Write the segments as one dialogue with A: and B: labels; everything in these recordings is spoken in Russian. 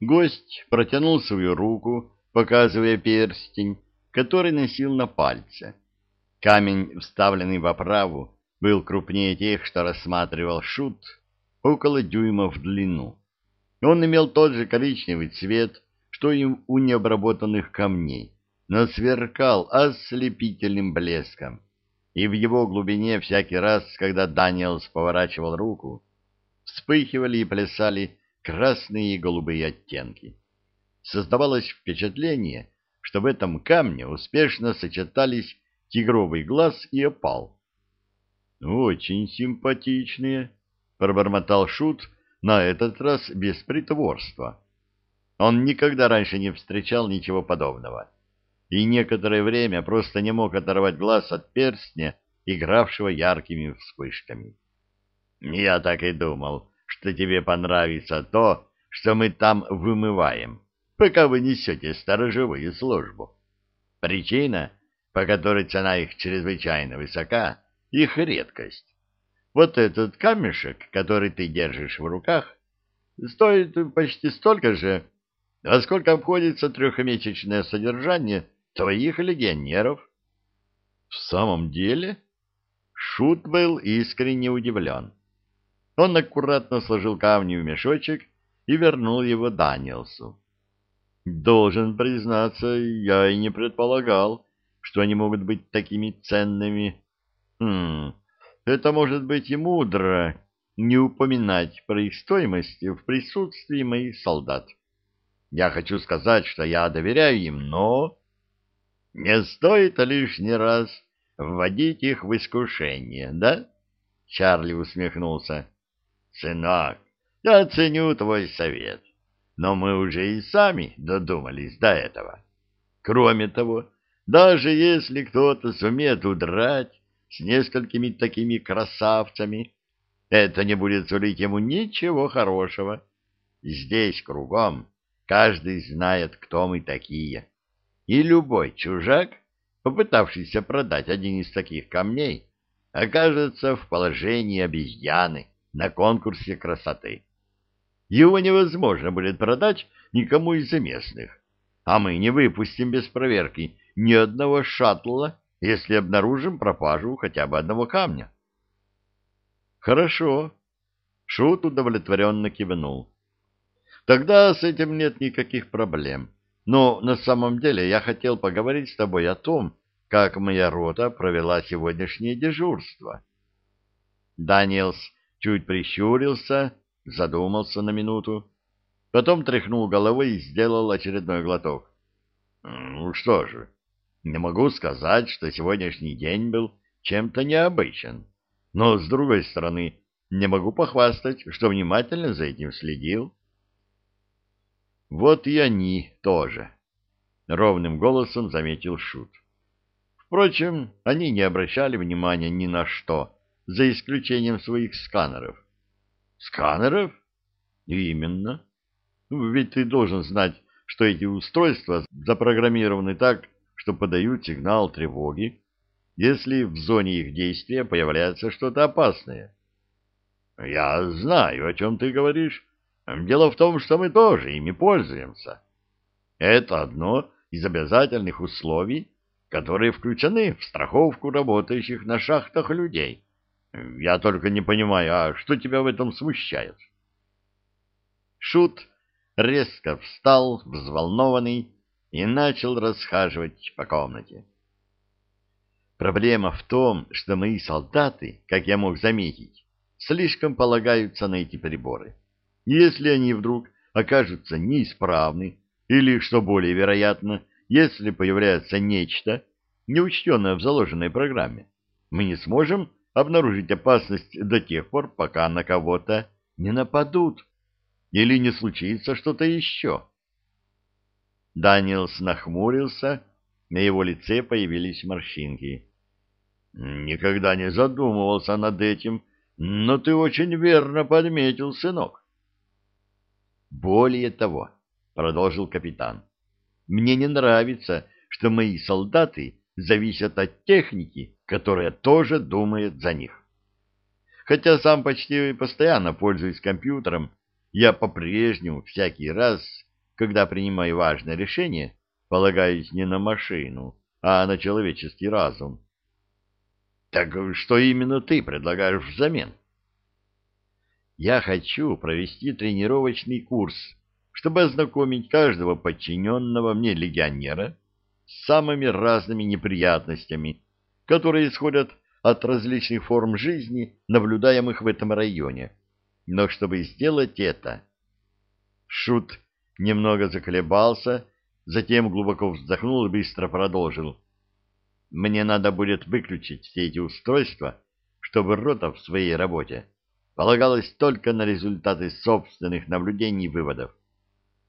A: Гость протянул свою руку, показывая перстень, который носил на пальце. Камень, вставленный в оправу, был крупнее тех, что рассматривал шут, около дюйма в длину. Он имел тот же коричневый цвет, что и у необработанных камней, но сверкал ослепительным блеском, и в его глубине всякий раз, когда Даниэлс поворачивал руку, вспыхивали и плясали красные и голубые оттенки. Создавалось впечатление, что в этом камне успешно сочетались тигровый глаз и опал. «Очень симпатичные», — пробормотал Шут, на этот раз без притворства. Он никогда раньше не встречал ничего подобного и некоторое время просто не мог оторвать глаз от перстня, игравшего яркими вспышками. «Я так и думал», что тебе понравится то, что мы там вымываем, пока вы несете сторожевую службу. Причина, по которой цена их чрезвычайно высока, их редкость. Вот этот камешек, который ты держишь в руках, стоит почти столько же, а сколько обходится трехмесячное содержание твоих легионеров. В самом деле? Шут был искренне удивлен. Он аккуратно сложил камни в мешочек и вернул его Даниэлсу. Должен признаться, я и не предполагал, что они могут быть такими ценными. Хм, это может быть и мудро не упоминать про их стоимость в присутствии моих солдат. Я хочу сказать, что я доверяю им, но... Не стоит лишний раз вводить их в искушение, да? Чарли усмехнулся. Сынок, я ценю твой совет, но мы уже и сами додумались до этого. Кроме того, даже если кто-то сумеет удрать с несколькими такими красавцами, это не будет сулить ему ничего хорошего. Здесь кругом каждый знает, кто мы такие. И любой чужак, попытавшийся продать один из таких камней, окажется в положении обезьяны на конкурсе красоты. Его невозможно будет продать никому из местных, а мы не выпустим без проверки ни одного шаттла, если обнаружим пропажу хотя бы одного камня. Хорошо. Шут удовлетворенно кивнул. Тогда с этим нет никаких проблем. Но на самом деле я хотел поговорить с тобой о том, как моя рота провела сегодняшнее дежурство. Даниэлс чуть прищурился, задумался на минуту, потом тряхнул головой и сделал очередной глоток. Ну что же, не могу сказать, что сегодняшний день был чем-то необычен, но, с другой стороны, не могу похвастать, что внимательно за этим следил. Вот и они тоже, — ровным голосом заметил Шут. Впрочем, они не обращали внимания ни на что, за исключением своих сканеров. Сканеров? Именно. Ведь ты должен знать, что эти устройства запрограммированы так, что подают сигнал тревоги, если в зоне их действия появляется что-то опасное. Я знаю, о чем ты говоришь. Дело в том, что мы тоже ими пользуемся. Это одно из обязательных условий, которые включены в страховку работающих на шахтах людей. Я только не понимаю, а что тебя в этом смущает? Шут резко встал, взволнованный, и начал расхаживать по комнате. Проблема в том, что мои солдаты, как я мог заметить, слишком полагаются на эти приборы. Если они вдруг окажутся неисправны, или, что более вероятно, если появляется нечто, неучтенное в заложенной программе, мы не сможем обнаружить опасность до тех пор, пока на кого-то не нападут или не случится что-то еще. Даниэлс нахмурился, на его лице появились морщинки. «Никогда не задумывался над этим, но ты очень верно подметил, сынок». «Более того», — продолжил капитан, — «мне не нравится, что мои солдаты зависят от техники, которая тоже думает за них. Хотя сам почти постоянно пользуюсь компьютером, я по-прежнему всякий раз когда принимаю важное решение, полагаюсь не на машину, а на человеческий разум. Так что именно ты предлагаешь взамен? Я хочу провести тренировочный курс, чтобы ознакомить каждого подчиненного мне легионера с самыми разными неприятностями, которые исходят от различных форм жизни, наблюдаемых в этом районе. Но чтобы сделать это... Шут немного заколебался, затем глубоко вздохнул и быстро продолжил. Мне надо будет выключить все эти устройства, чтобы рота в своей работе полагалась только на результаты собственных наблюдений и выводов.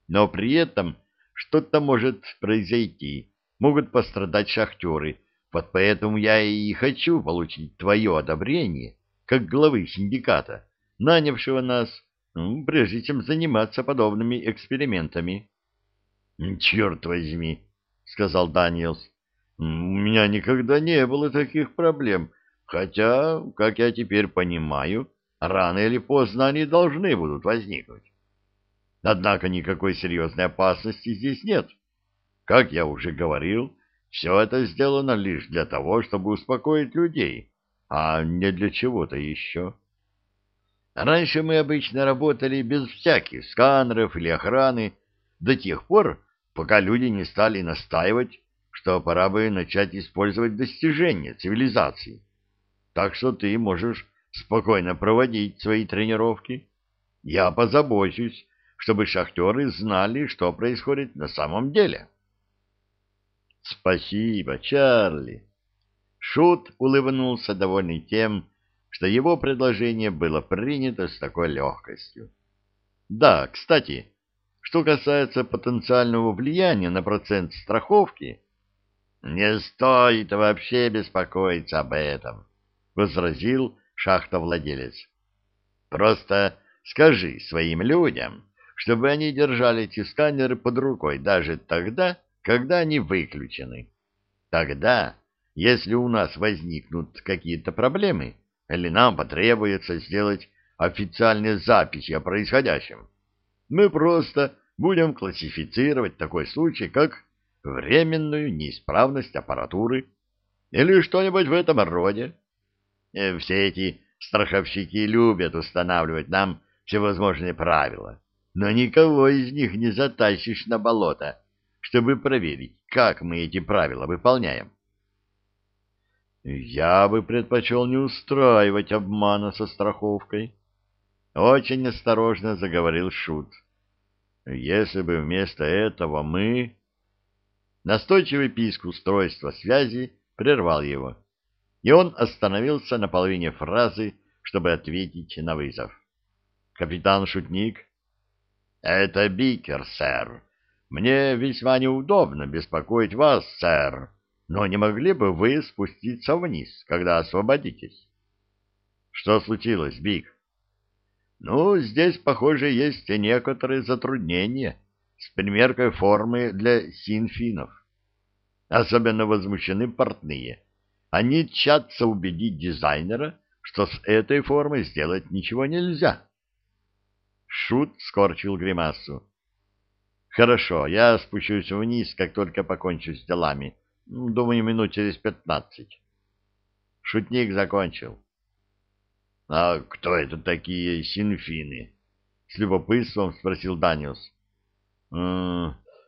A: Но при этом что-то может произойти, могут пострадать шахтеры, вот поэтому я и хочу получить твое одобрение, как главы синдиката, нанявшего нас, ну, прежде чем заниматься подобными экспериментами. — Черт возьми, — сказал Даниэлс, у меня никогда не было таких проблем, хотя, как я теперь понимаю, рано или поздно они должны будут возникнуть. Однако никакой серьезной опасности здесь нет. Как я уже говорил, все это сделано лишь для того, чтобы успокоить людей, а не для чего-то еще. Раньше мы обычно работали без всяких сканеров или охраны до тех пор, пока люди не стали настаивать что пора бы начать использовать достижения цивилизации. Так что ты можешь спокойно проводить свои тренировки. Я позабочусь, чтобы шахтеры знали, что происходит на самом деле. Спасибо, Чарли. Шут улыбнулся, довольный тем, что его предложение было принято с такой легкостью. Да, кстати, что касается потенциального влияния на процент страховки, не стоит вообще беспокоиться об этом, возразил шахтовладелец. Просто скажи своим людям, чтобы они держали эти сканеры под рукой даже тогда, когда они выключены. Тогда, если у нас возникнут какие-то проблемы, или нам потребуется сделать официальные записи о происходящем, мы просто будем классифицировать такой случай как временную неисправность аппаратуры или что-нибудь в этом роде. Э, все эти страховщики любят устанавливать нам всевозможные правила, но никого из них не затащишь на болото, чтобы проверить, как мы эти правила выполняем. Я бы предпочел не устраивать обмана со страховкой. Очень осторожно заговорил Шут. Если бы вместо этого мы Настойчивый писк устройства связи прервал его, и он остановился на половине фразы, чтобы ответить на вызов. «Капитан Шутник?» «Это Бикер, сэр. Мне весьма неудобно беспокоить вас, сэр, но не могли бы вы спуститься вниз, когда освободитесь?» «Что случилось, Бик?» «Ну, здесь, похоже, есть некоторые затруднения» с примеркой формы для синфинов. Особенно возмущены портные. Они тщатся убедить дизайнера, что с этой формой сделать ничего нельзя. Шут скорчил гримасу. «Хорошо, я спущусь вниз, как только покончу с делами. Думаю, минут через пятнадцать». Шутник закончил. «А кто это такие синфины?» — с любопытством спросил Даниус.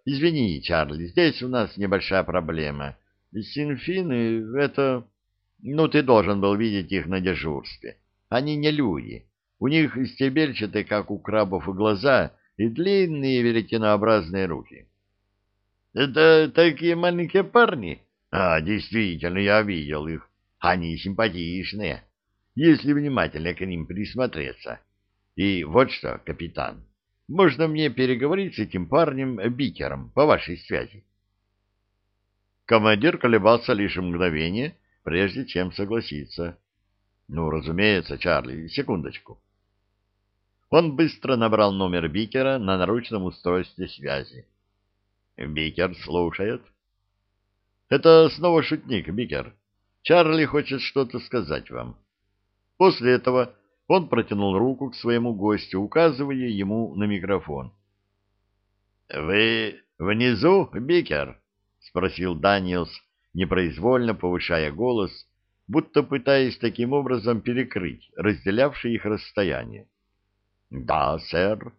A: Извини, Чарли, здесь у нас небольшая проблема. Синфины — это... Ну, ты должен был видеть их на дежурстве. Они не люди. У них стебельчатые, как у крабов, глаза и длинные веретенообразные руки. — Это такие маленькие парни? А, действительно, я видел их. Они симпатичные, если внимательно к ним присмотреться. И вот что, капитан, можно мне переговорить с этим парнем Бикером по вашей связи? Командир колебался лишь мгновение, прежде чем согласиться. Ну, разумеется, Чарли, секундочку. Он быстро набрал номер Бикера на наручном устройстве связи. Бикер слушает. Это снова шутник, Бикер. Чарли хочет что-то сказать вам. После этого он протянул руку к своему гостю, указывая ему на микрофон. — Вы внизу, Бикер? — спросил Даниэлс, непроизвольно повышая голос, будто пытаясь таким образом перекрыть разделявшее их расстояние. — Да, сэр.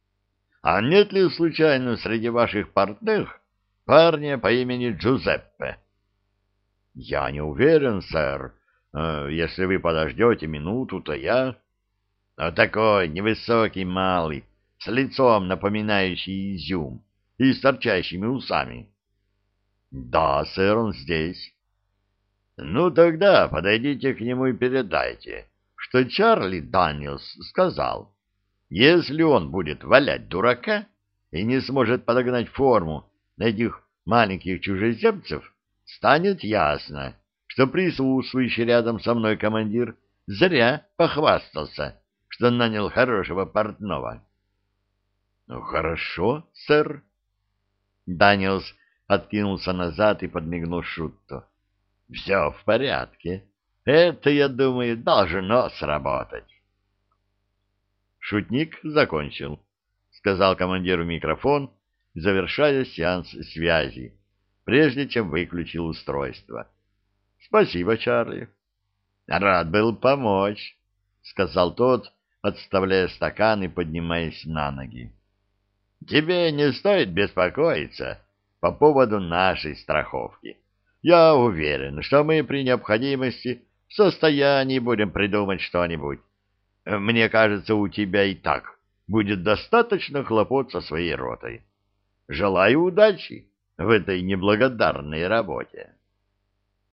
A: — А нет ли случайно среди ваших партнеров парня по имени Джузеппе? — Я не уверен, сэр. Э, если вы подождете минуту, то я... — А такой невысокий малый, с лицом напоминающий изюм и с торчащими усами. — Да, сэр, он здесь. — Ну, тогда подойдите к нему и передайте, что Чарли Данилс сказал, если он будет валять дурака и не сможет подогнать форму на этих маленьких чужеземцев, станет ясно, что присутствующий рядом со мной командир зря похвастался, что нанял хорошего портного. Ну, хорошо, сэр. Даниэлс откинулся назад и подмигнул Шутту. Все в порядке. Это, я думаю, должно сработать. Шутник закончил, сказал командиру микрофон, завершая сеанс связи, прежде чем выключил устройство. Спасибо, Чарли. Рад был помочь, сказал тот, отставляя стакан и поднимаясь на ноги. Тебе не стоит беспокоиться по поводу нашей страховки. Я уверен, что мы при необходимости в состоянии будем придумать что-нибудь. Мне кажется, у тебя и так будет достаточно хлопот со своей ротой. Желаю удачи в этой неблагодарной работе.